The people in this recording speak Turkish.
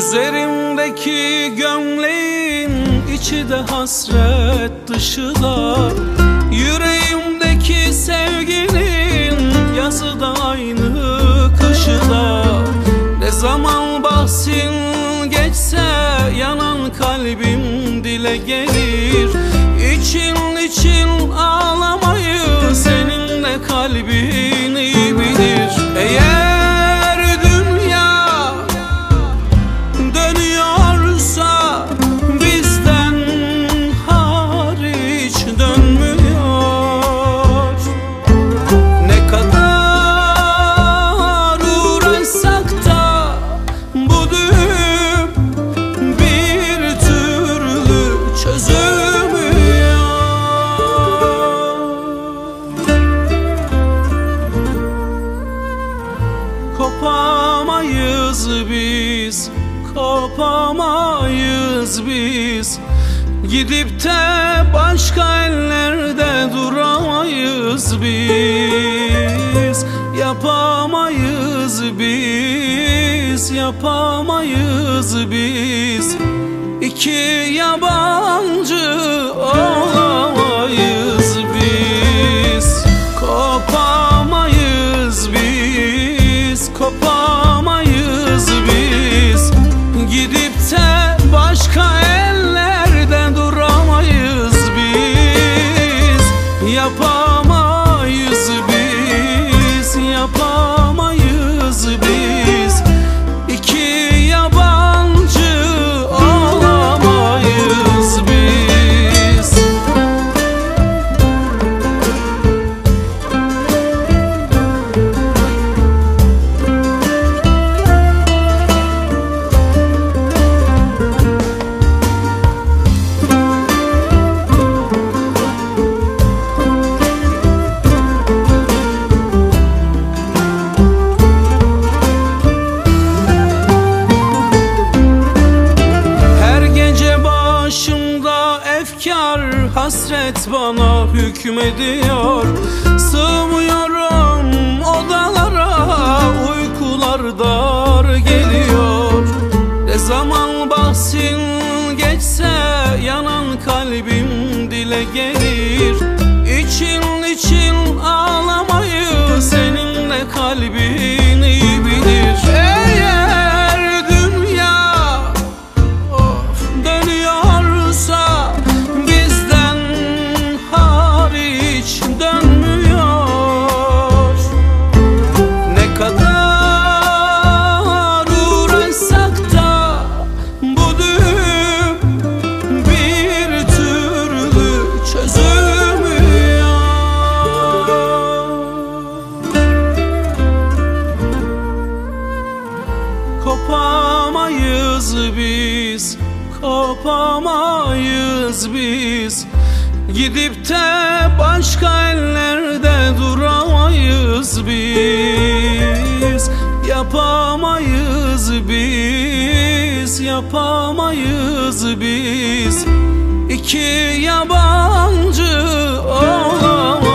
Üzerimdeki gömleğin içi de hasret dışı da. Yüreğimdeki sevginin yazı da aynı kışı da Ne zaman bahsin geçse yanan kalbim dile gelir. İçin için ağlamayı seninle kalbim biz, kopamayız biz. Gidip de başka ellerde duramayız biz. Yapamayız biz, yapamayız biz. İki yabancı biz bana hükmediyor. Sığmıyorum odalara uykular dar geliyor. Ne zaman bahsin geçse yanan kalbim dile gelir. İçin Kopamayız biz, kopamayız biz. Gidip de başka ellerde duramayız biz. Yapamayız biz, yapamayız biz. İki yabancı olamayız